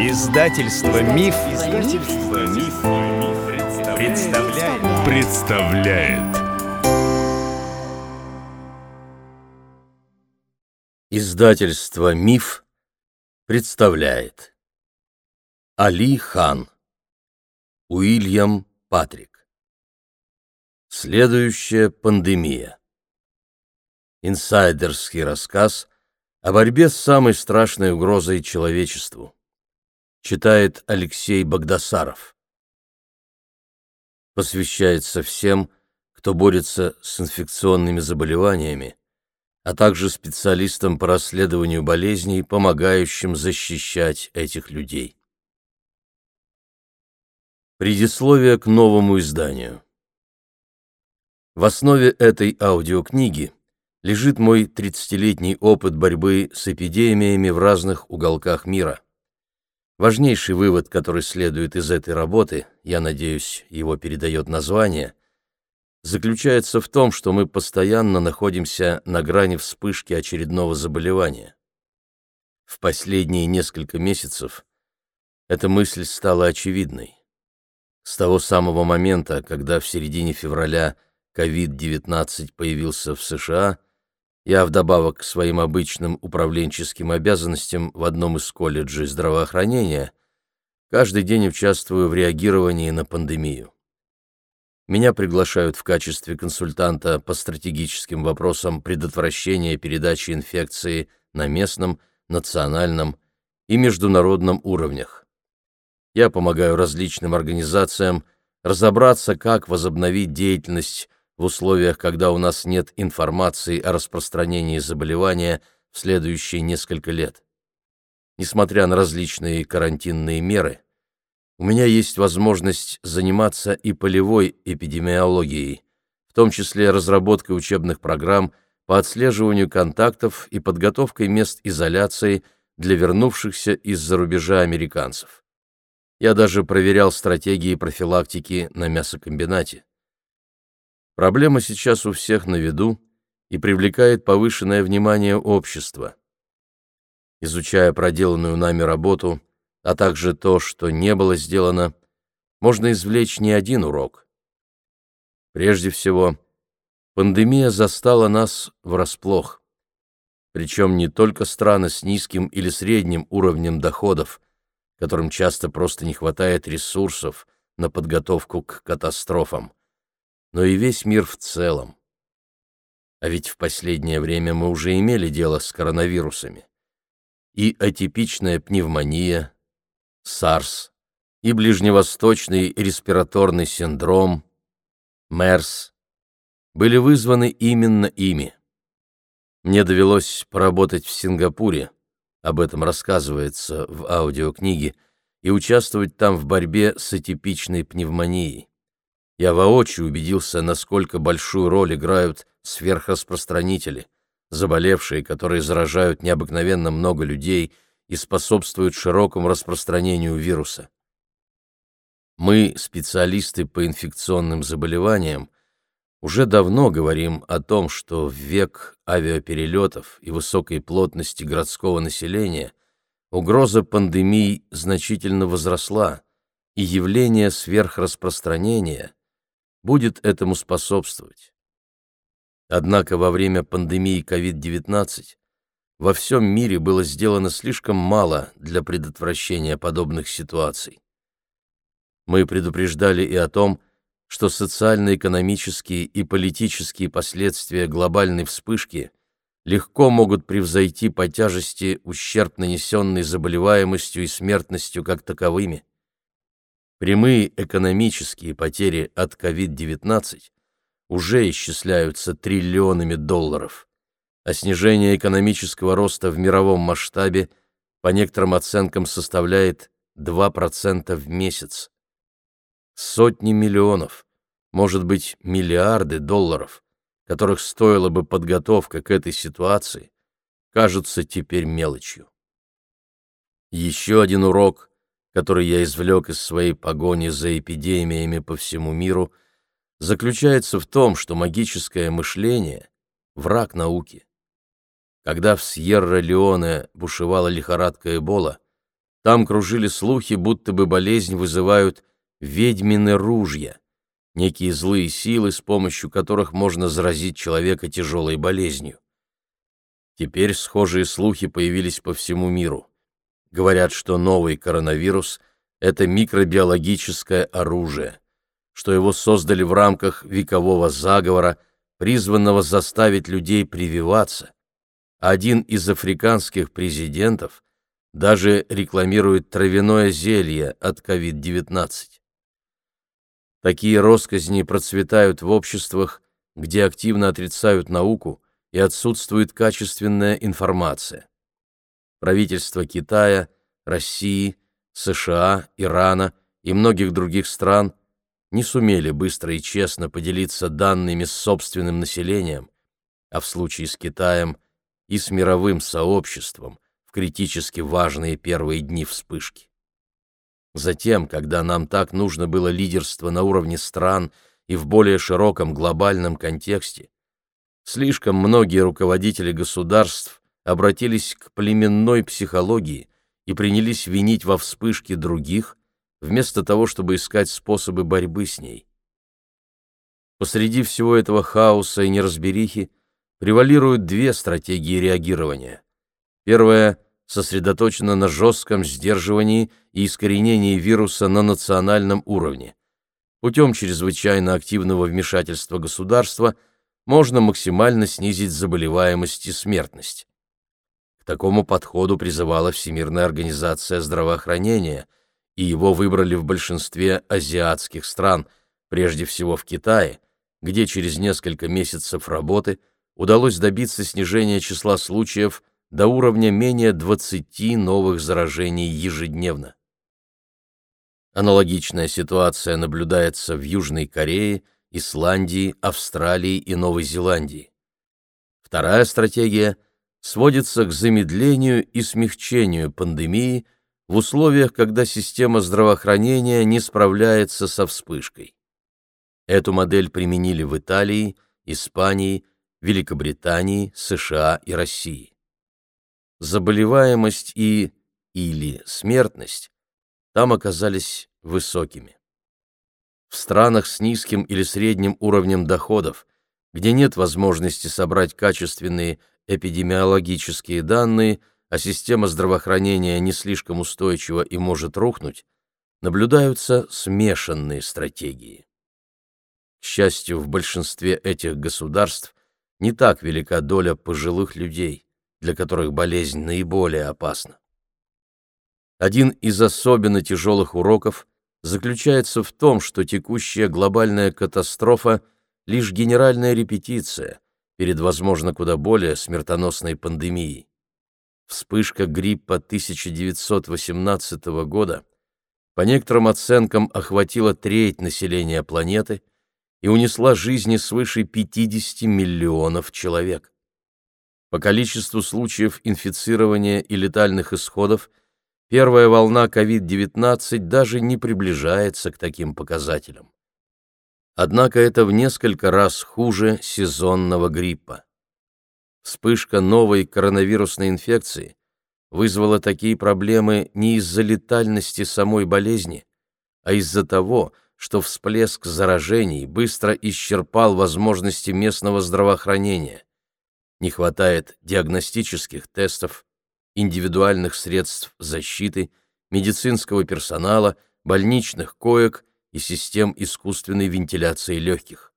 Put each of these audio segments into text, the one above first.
Издательство Миф, Издательство Миф, представляет. представляет. Издательство Миф представляет. Али Хан. Уильям Патрик. Следующая пандемия. Инсайдерский рассказ о борьбе с самой страшной угрозой человечеству. Читает Алексей Богдасаров. Посвящается всем, кто борется с инфекционными заболеваниями, а также специалистам по расследованию болезней, помогающим защищать этих людей. Предисловие к новому изданию. В основе этой аудиокниги лежит мой 30-летний опыт борьбы с эпидемиями в разных уголках мира. Важнейший вывод, который следует из этой работы, я надеюсь, его передает название, заключается в том, что мы постоянно находимся на грани вспышки очередного заболевания. В последние несколько месяцев эта мысль стала очевидной. С того самого момента, когда в середине февраля COVID-19 появился в США, я вдобавок к своим обычным управленческим обязанностям в одном из колледжей здравоохранения каждый день участвую в реагировании на пандемию. Меня приглашают в качестве консультанта по стратегическим вопросам предотвращения передачи инфекции на местном, национальном и международном уровнях. Я помогаю различным организациям разобраться, как возобновить деятельность в условиях, когда у нас нет информации о распространении заболевания в следующие несколько лет. Несмотря на различные карантинные меры, у меня есть возможность заниматься и полевой эпидемиологией, в том числе разработкой учебных программ по отслеживанию контактов и подготовкой мест изоляции для вернувшихся из-за рубежа американцев. Я даже проверял стратегии профилактики на мясокомбинате. Проблема сейчас у всех на виду и привлекает повышенное внимание общества. Изучая проделанную нами работу, а также то, что не было сделано, можно извлечь не один урок. Прежде всего, пандемия застала нас врасплох. Причем не только страны с низким или средним уровнем доходов, которым часто просто не хватает ресурсов на подготовку к катастрофам, но и весь мир в целом. А ведь в последнее время мы уже имели дело с коронавирусами. И атипичная пневмония, SARS и ближневосточный респираторный синдром, МЕРС, были вызваны именно ими. Мне довелось поработать в Сингапуре, об этом рассказывается в аудиокниге, и участвовать там в борьбе с атипичной пневмонией. Я воочию убедился, насколько большую роль играют сверхраспространители, заболевшие, которые заражают необыкновенно много людей – и способствуют широкому распространению вируса. Мы, специалисты по инфекционным заболеваниям, уже давно говорим о том, что в век авиаперелетов и высокой плотности городского населения угроза пандемий значительно возросла, и явление сверхраспространения будет этому способствовать. Однако во время пандемии COVID-19 во всем мире было сделано слишком мало для предотвращения подобных ситуаций. Мы предупреждали и о том, что социально-экономические и политические последствия глобальной вспышки легко могут превзойти по тяжести ущерб, нанесенный заболеваемостью и смертностью как таковыми. Прямые экономические потери от COVID-19 уже исчисляются триллионами долларов а снижение экономического роста в мировом масштабе по некоторым оценкам составляет 2% в месяц. Сотни миллионов, может быть, миллиарды долларов, которых стоила бы подготовка к этой ситуации, кажутся теперь мелочью. Еще один урок, который я извлек из своей погони за эпидемиями по всему миру, заключается в том, что магическое мышление — враг науки. Когда в Сьерра-Леоне бушевала лихорадка Эбола, Там кружили слухи, будто бы болезнь вызывают ведьмины ружья, некие злые силы, с помощью которых можно заразить человека тяжелой болезнью. Теперь схожие слухи появились по всему миру. Говорят, что новый коронавирус — это микробиологическое оружие, что его создали в рамках векового заговора, призванного заставить людей прививаться. Один из африканских президентов даже рекламирует травяное зелье от COVID-19. Такие росказни процветают в обществах, где активно отрицают науку и отсутствует качественная информация. Правительства Китая, России, США, Ирана и многих других стран не сумели быстро и честно поделиться данными с собственным населением, а в случае с Китаем и с мировым сообществом в критически важные первые дни вспышки. Затем, когда нам так нужно было лидерство на уровне стран и в более широком глобальном контексте, слишком многие руководители государств обратились к племенной психологии и принялись винить во вспышке других, вместо того, чтобы искать способы борьбы с ней. Посреди всего этого хаоса и неразберихи превалируют две стратегии реагирования. Первая сосредоточена на жестком сдерживании и искоренении вируса на национальном уровне. Путем чрезвычайно активного вмешательства государства можно максимально снизить заболеваемость и смертность. Такому подходу призывала Всемирная организация здравоохранения, и его выбрали в большинстве азиатских стран, прежде всего в Китае, где через несколько месяцев работы удалось добиться снижения числа случаев до уровня менее 20 новых заражений ежедневно. Аналогичная ситуация наблюдается в Южной Корее, Исландии, Австралии и Новой Зеландии. Вторая стратегия сводится к замедлению и смягчению пандемии в условиях, когда система здравоохранения не справляется со вспышкой. Эту модель применили в Италии, Испании, Великобритании, США и России заболеваемость и или смертность там оказались высокими. В странах с низким или средним уровнем доходов, где нет возможности собрать качественные эпидемиологические данные, а система здравоохранения не слишком устойчива и может рухнуть, наблюдаются смешанные стратегии. К счастью, в большинстве этих государств не так велика доля пожилых людей для которых болезнь наиболее опасна. Один из особенно тяжелых уроков заключается в том, что текущая глобальная катастрофа — лишь генеральная репетиция перед, возможно, куда более смертоносной пандемией. Вспышка гриппа 1918 года по некоторым оценкам охватила треть населения планеты и унесла жизни свыше 50 миллионов человек. По количеству случаев инфицирования и летальных исходов первая волна COVID-19 даже не приближается к таким показателям. Однако это в несколько раз хуже сезонного гриппа. Вспышка новой коронавирусной инфекции вызвала такие проблемы не из-за летальности самой болезни, а из-за того, что всплеск заражений быстро исчерпал возможности местного здравоохранения не хватает диагностических тестов, индивидуальных средств защиты, медицинского персонала, больничных коек и систем искусственной вентиляции легких.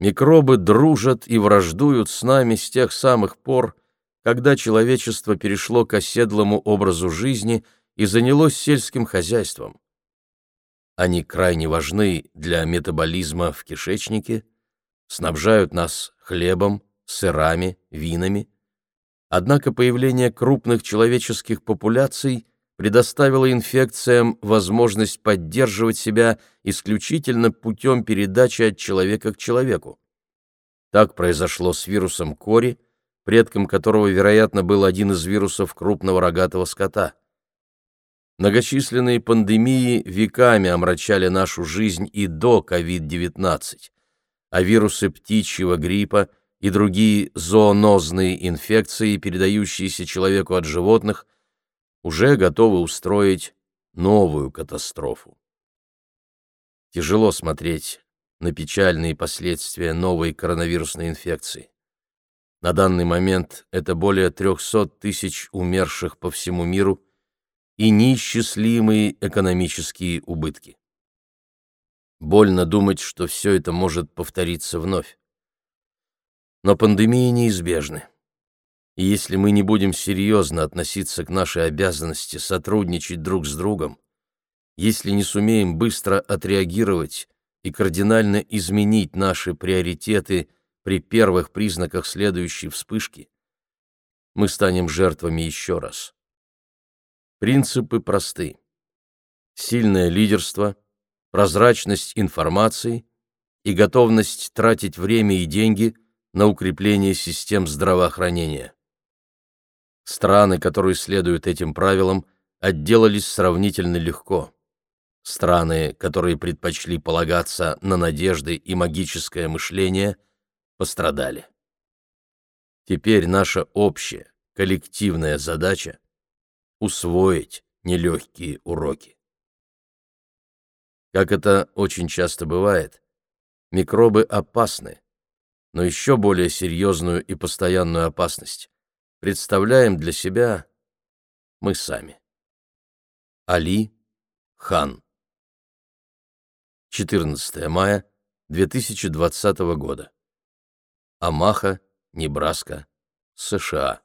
Микробы дружат и враждуют с нами с тех самых пор, когда человечество перешло к оседлому образу жизни и занялось сельским хозяйством. Они крайне важны для метаболизма в кишечнике, снабжают нас хлебом, сырами, винами. Однако появление крупных человеческих популяций предоставило инфекциям возможность поддерживать себя исключительно путем передачи от человека к человеку. Так произошло с вирусом кори, предком которого, вероятно, был один из вирусов крупного рогатого скота. Многочисленные пандемии веками омрачали нашу жизнь и до COVID-19, а вирусы птичьего гриппа – и другие зоонозные инфекции, передающиеся человеку от животных, уже готовы устроить новую катастрофу. Тяжело смотреть на печальные последствия новой коронавирусной инфекции. На данный момент это более 300 тысяч умерших по всему миру и неисчислимые экономические убытки. Больно думать, что все это может повториться вновь. Но пандемии неизбежны. И если мы не будем серьезно относиться к нашей обязанности сотрудничать друг с другом, если не сумеем быстро отреагировать и кардинально изменить наши приоритеты при первых признаках следующей вспышки, мы станем жертвами еще раз. Принципы просты. Сильное лидерство, прозрачность информации и готовность тратить время и деньги на укрепление систем здравоохранения. Страны, которые следуют этим правилам, отделались сравнительно легко. Страны, которые предпочли полагаться на надежды и магическое мышление, пострадали. Теперь наша общая, коллективная задача — усвоить нелегкие уроки. Как это очень часто бывает, микробы опасны, но еще более серьезную и постоянную опасность представляем для себя мы сами. Али Хан 14 мая 2020 года. Амаха, Небраска, США.